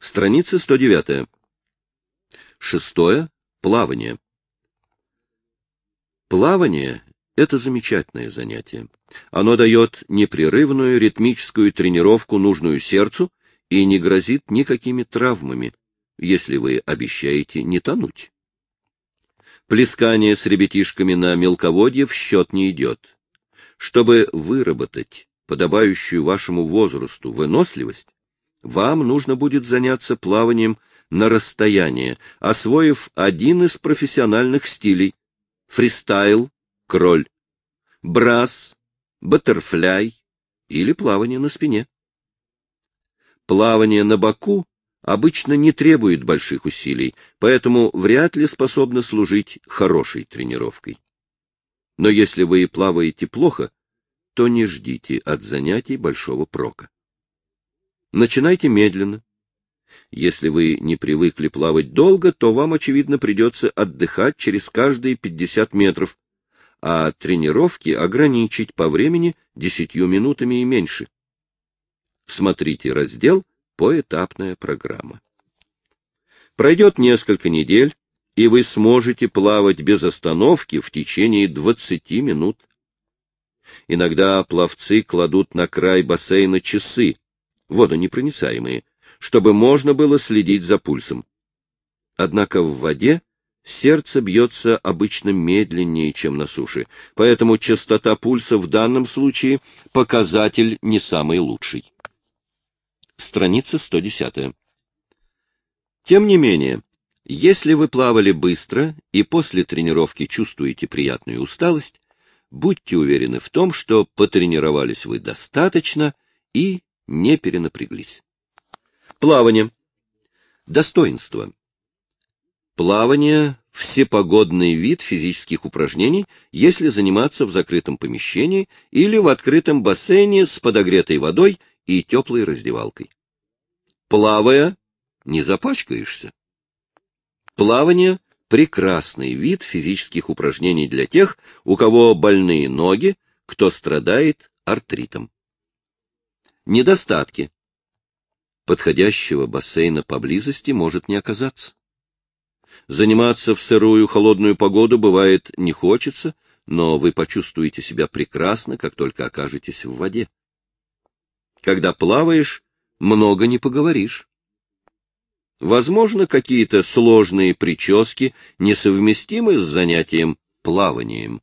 Страница 109. Шестое. Плавание. Плавание — это замечательное занятие. Оно дает непрерывную ритмическую тренировку, нужную сердцу, и не грозит никакими травмами, если вы обещаете не тонуть. Плескание с ребятишками на мелководье в счет не идет. Чтобы выработать подобающую вашему возрасту выносливость, вам нужно будет заняться плаванием на расстояние, освоив один из профессиональных стилей — фристайл, кроль, брас, баттерфляй или плавание на спине. Плавание на боку обычно не требует больших усилий, поэтому вряд ли способно служить хорошей тренировкой. Но если вы плаваете плохо, то не ждите от занятий большого прока. Начинайте медленно. Если вы не привыкли плавать долго, то вам, очевидно, придется отдыхать через каждые 50 метров, а тренировки ограничить по времени 10 минутами и меньше. Смотрите раздел «Поэтапная программа». Пройдет несколько недель, и вы сможете плавать без остановки в течение 20 минут. Иногда пловцы кладут на край бассейна часы, водонепроницаемые, чтобы можно было следить за пульсом. Однако в воде сердце бьется обычно медленнее, чем на суше, поэтому частота пульса в данном случае показатель не самый лучший страница 110. Тем не менее, если вы плавали быстро и после тренировки чувствуете приятную усталость, будьте уверены в том, что потренировались вы достаточно и не перенапряглись. Плавание. Достоинство. Плавание – всепогодный вид физических упражнений, если заниматься в закрытом помещении или в открытом бассейне с подогретой водой и теплой раздевалкой. Плавая, не запачкаешься. Плавание — прекрасный вид физических упражнений для тех, у кого больные ноги, кто страдает артритом. Недостатки. Подходящего бассейна поблизости может не оказаться. Заниматься в сырую холодную погоду бывает не хочется, но вы почувствуете себя прекрасно, как только окажетесь в воде. Когда плаваешь, много не поговоришь. Возможно, какие-то сложные прически несовместимы с занятием плаванием.